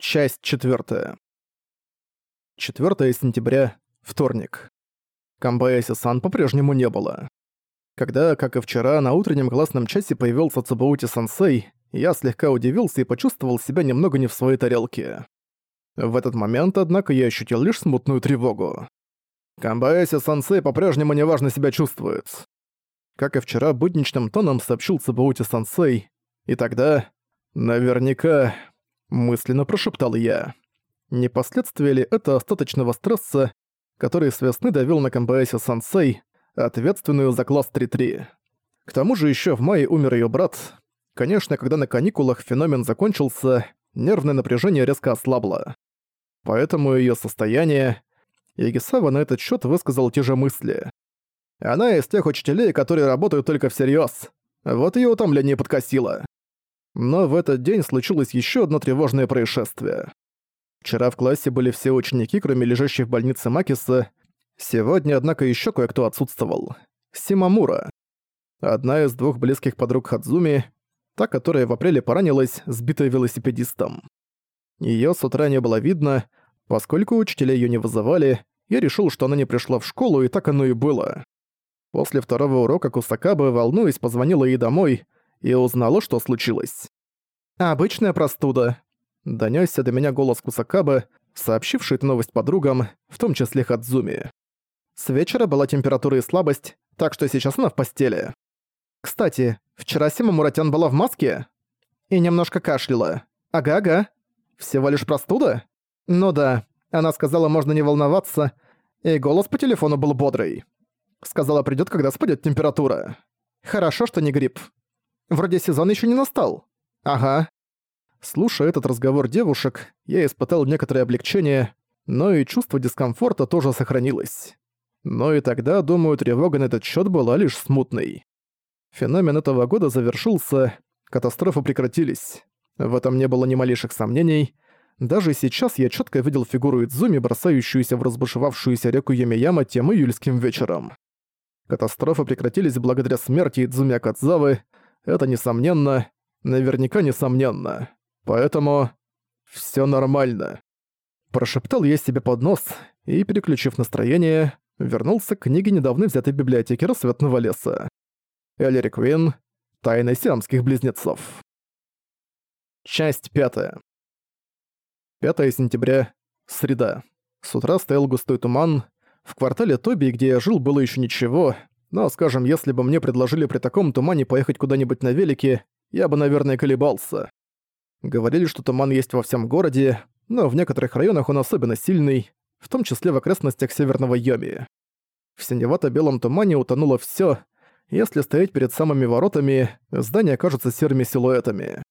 Часть 4. 4 сентября, вторник. Камбаяси-сан по-прежнему не было. Когда, как и вчера, на утреннем классном часе появился Цубаути-сенсей, я слегка удивился и почувствовал себя немного не в своей тарелке. В этот момент, однако, я ощутил лишь смутную тревогу. Камбаяси-сенсей по-прежнему неважно себя чувствует. Как и вчера, будничным тоном сообщил Цубаути-сенсей, и тогда... Наверняка... Мысленно прошептал я. Не последствия ли это остаточного стресса, который с весны давил на Камбаэсе Сансей, ответственную за класс 3-3? К тому же еще в мае умер ее брат. Конечно, когда на каникулах феномен закончился, нервное напряжение резко ослабло. Поэтому ее состояние... Ягисава на этот счет высказал те же мысли. Она из тех учителей, которые работают только всерьез. Вот ее утомление подкосило. Но в этот день случилось еще одно тревожное происшествие. Вчера в классе были все ученики, кроме лежащих в больнице Макиса. Сегодня, однако, еще кое-кто отсутствовал. Симамура. Одна из двух близких подруг Хадзуми, та, которая в апреле поранилась, сбитая велосипедистом. Её с утра не было видно, поскольку учителя её не вызывали, я решил, что она не пришла в школу, и так оно и было. После второго урока Кусакабы, волнуясь, позвонила ей домой — и узнала, что случилось. «Обычная простуда», — донёсся до меня голос Кусакабы, сообщивший эту новость подругам, в том числе Хадзуми. С вечера была температура и слабость, так что сейчас она в постели. Кстати, вчера Сима Муратян была в маске и немножко кашляла. Ага-ага. Всего лишь простуда? Ну да, она сказала, можно не волноваться, и голос по телефону был бодрый. Сказала, придёт, когда спадет температура. Хорошо, что не грипп. Вроде сезон еще не настал. Ага. Слушая этот разговор девушек, я испытал некоторое облегчение, но и чувство дискомфорта тоже сохранилось. Но и тогда, думаю, тревога на этот счет была лишь смутной. Феномен этого года завершился, катастрофы прекратились. В этом не было ни малейших сомнений. Даже сейчас я четко видел фигуру Идзуми, бросающуюся в разбушевавшуюся реку Ямияма тем июльским вечером. Катастрофы прекратились благодаря смерти Идзуми Акадзавы, это несомненно, наверняка несомненно. Поэтому все нормально. Прошептал я себе под нос и, переключив настроение, вернулся к книге недавно взятой библиотеки Рассветного леса. Эллири Квин. Тайны сиамских близнецов. Часть пятая. 5 сентября. Среда. С утра стоял густой туман. В квартале Тоби, где я жил, было еще ничего, но, скажем, если бы мне предложили при таком тумане поехать куда-нибудь на велике, я бы, наверное, колебался. Говорили, что туман есть во всем городе, но в некоторых районах он особенно сильный, в том числе в окрестностях Северного Йоми. В синевато-белом тумане утонуло всё, если стоять перед самыми воротами, здания кажутся серыми силуэтами.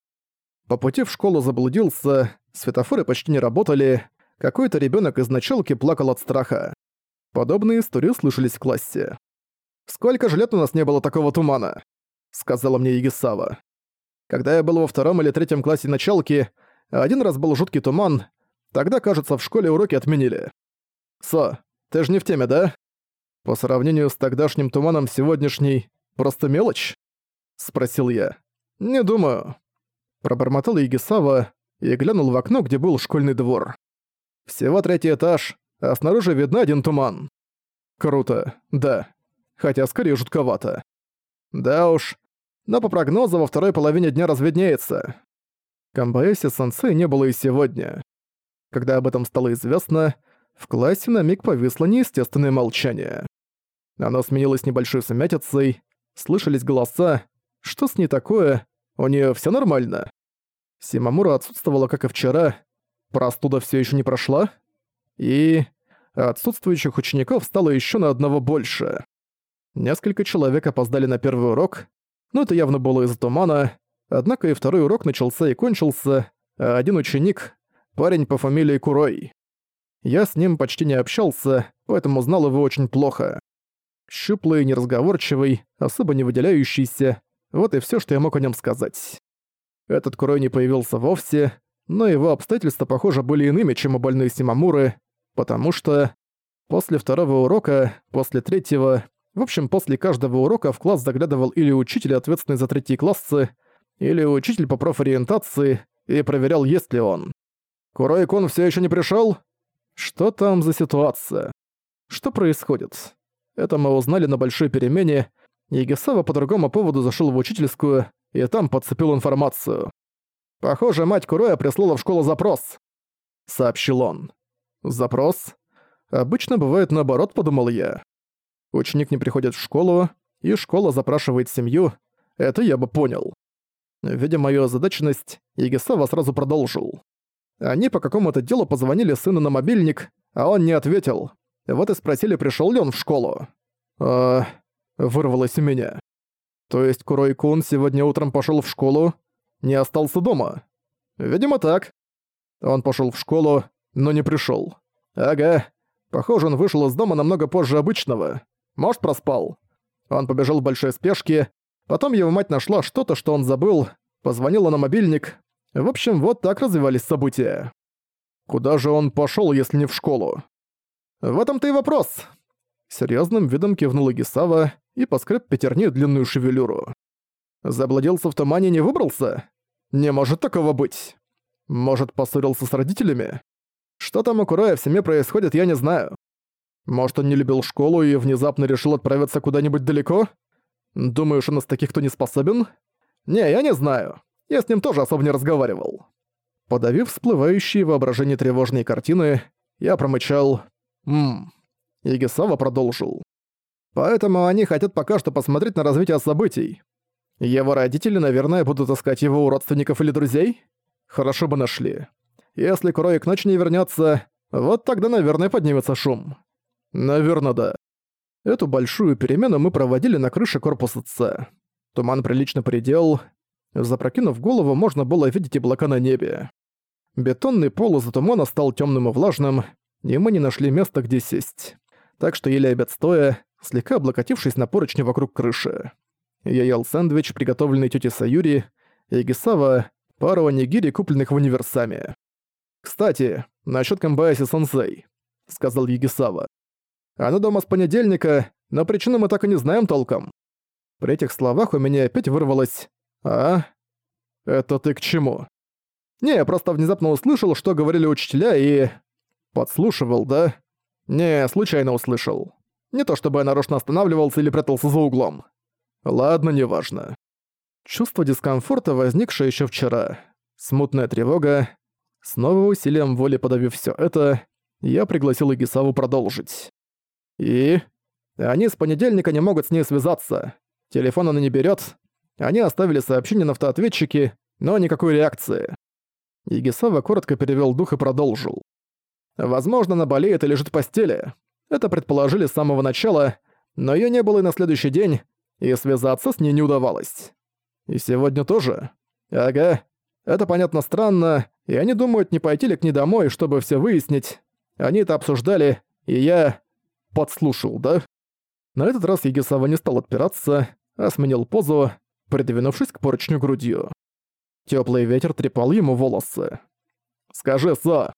По пути в школу заблудился, светофоры почти не работали, какой-то ребёнок из началки плакал от страха. Подобные истории слышались в классе. «Сколько же лет у нас не было такого тумана?» — сказала мне Егисава. «Когда я был во втором или третьем классе началки, один раз был жуткий туман, тогда, кажется, в школе уроки отменили. Со, ты же не в теме, да? По сравнению с тогдашним туманом сегодняшний просто мелочь?» — спросил я. «Не думаю». Пробормотал Егисава и глянул в окно, где был школьный двор. «Всего третий этаж, а снаружи видно один туман». «Круто, да хотя скорее жутковато. Да уж, но по прогнозу во второй половине дня разведнеется. Камбаэси сенсей не было и сегодня. Когда об этом стало известно, в классе на миг повисло неестественное молчание. Оно сменилось небольшой сумятицей, слышались голоса. Что с ней такое? У нее все нормально? Симамура отсутствовала, как и вчера. Простуда все еще не прошла. И отсутствующих учеников стало еще на одного больше. Несколько человек опоздали на первый урок, но это явно было из-за тумана, однако и второй урок начался и кончился, а один ученик — парень по фамилии Курой. Я с ним почти не общался, поэтому знал его очень плохо. Щуплый, неразговорчивый, особо не выделяющийся — вот и все, что я мог о нем сказать. Этот Курой не появился вовсе, но его обстоятельства, похоже, были иными, чем у больной Симамуры, потому что после второго урока, после третьего, в общем, после каждого урока в класс заглядывал или учитель, ответственный за третьи классы, или учитель по профориентации, и проверял, есть ли он. Курой-кун всё ещё не пришёл? Что там за ситуация? Что происходит? Это мы узнали на большой перемене, и Гесава по другому поводу зашёл в учительскую и там подцепил информацию. Похоже, мать Куроя прислала в школу запрос, сообщил он. Запрос? Обычно бывает наоборот, подумал я. Ученик не приходит в школу, и школа запрашивает семью. Это я бы понял. Видя мою озадаченность, Игисава сразу продолжил. Они по какому-то делу позвонили сыну на мобильник, а он не ответил. Вот и спросили, пришел ли он в школу. А... вырвалось у меня. То есть Курой-кун сегодня утром пошел в школу, не остался дома? Видимо, так. Он пошел в школу, но не пришел. Ага. Похоже, он вышел из дома намного позже обычного. Может, проспал. Он побежал в большой спешке, потом его мать нашла что-то, что он забыл, позвонила на мобильник. В общем, вот так развивались события. Куда же он пошел, если не в школу? В этом-то и вопрос. Серьезным видом кивнула Гисава и поскреб пятерней длинную шевелюру. Заблудился в тумане и не выбрался? Не может такого быть. Может, поссорился с родителями? Что там у Курая в семье происходит, я не знаю. Может, он не любил школу и внезапно решил отправиться куда-нибудь далеко? Думаешь, он из таких, кто не способен? Не, я не знаю. Я с ним тоже особо не разговаривал. Подавив всплывающие воображение тревожные картины, я промычал «Ммм». Игисава продолжил. «Поэтому они хотят пока что посмотреть на развитие событий. Его родители, наверное, будут искать его у родственников или друзей? Хорошо бы нашли. Если Курой к ночи не вернется, вот тогда, наверное, поднимется шум. Наверное, да. Эту большую перемену мы проводили на крыше корпуса С. Туман прилично предел. Запрокинув голову, можно было видеть облака на небе. Бетонный пол из-за тумана стал темным и влажным, и мы не нашли места, где сесть. Так что ели обед стоя, слегка облокотившись на поручни вокруг крыши. Я ел сэндвич, приготовленный тетей Саюри, и Гисава, пару анигири, купленных в универсаме. «Кстати, насчет Камбаяси-сенсей», — сказал Егисава. «Она дома с понедельника, но причину мы так и не знаем толком». При этих словах у меня опять вырвалось «А? Это ты к чему?» «Не, я просто внезапно услышал, что говорили учителя и...» «Подслушивал, да?» «Не, случайно услышал. Не то чтобы я нарочно останавливался или прятался за углом. Ладно, неважно. Чувство дискомфорта, возникшее еще вчера. Смутная тревога. Снова усилием воли подавив все это, я пригласил Игисаву продолжить. И... Они с понедельника не могут с ней связаться. Телефон она не берет. Они оставили сообщение на автоответчике, но никакой реакции. Игисава коротко перевел дух и продолжил. Возможно, она болеет и лежит в постели. Это предположили с самого начала, но ее не было и на следующий день, и связаться с ней не удавалось. И сегодня тоже? Ага. Это понятно странно, и они думают, не пойти ли к ней домой, чтобы все выяснить. Они это обсуждали, и я... подслушал, да? На этот раз Егисава не стал отпираться, а сменил позу, придвинувшись к поручню грудью. Теплый ветер трепал ему волосы. «Скажи, Со!»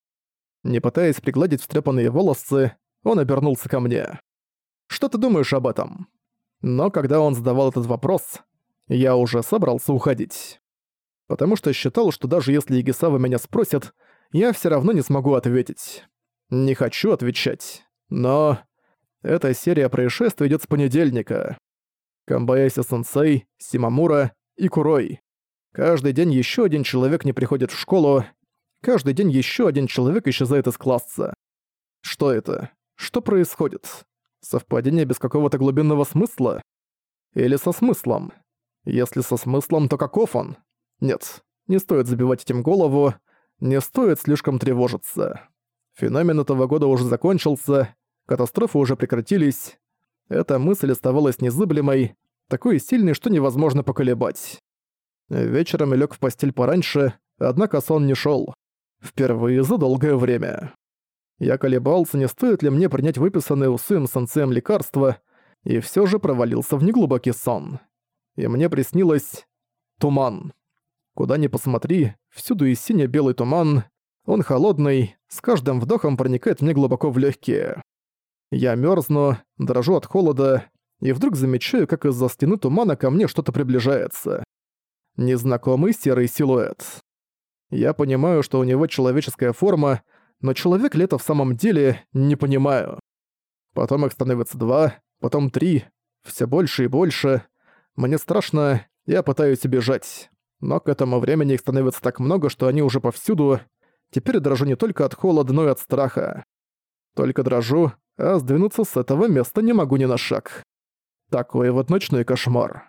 Не пытаясь пригладить встрепанные волосы, он обернулся ко мне. «Что ты думаешь об этом?» Но когда он задавал этот вопрос, я уже собрался уходить. Потому что считал, что даже если Егисава меня спросит, я все равно не смогу ответить. Не хочу отвечать. Но... Эта серия происшествий идет с понедельника. Камбаяси-сенсей, Симамура и Курой. Каждый день еще один человек не приходит в школу. Каждый день еще один человек исчезает из класса. Что это? Что происходит? Совпадение без какого-то глубинного смысла? Или со смыслом? Если со смыслом, то каков он? Нет, не стоит забивать этим голову, не стоит слишком тревожиться. Феномен этого года уже закончился, катастрофы уже прекратились. Эта мысль оставалась незыблемой, такой сильной, что невозможно поколебать. Вечером я лег в постель пораньше, однако сон не шел. Впервые за долгое время. Я колебался, не стоит ли мне принять выписанное усым сенсеем лекарство, и все же провалился в неглубокий сон. И мне приснилось... туман. Куда ни посмотри, всюду и сине-белый туман. Он холодный, с каждым вдохом проникает мне глубоко в легкие. Я мерзну, дрожу от холода, и вдруг замечаю, как из-за стены тумана ко мне что-то приближается. Незнакомый серый силуэт. Я понимаю, что у него человеческая форма, но человек ли это в самом деле, не понимаю. Потом их становится два, потом три, все больше и больше. Мне страшно, я пытаюсь убежать. Но к этому времени их становится так много, что они уже повсюду. Теперь дрожу не только от холода, но и от страха. Только дрожу, а сдвинуться с этого места не могу ни на шаг. Такой вот ночной кошмар.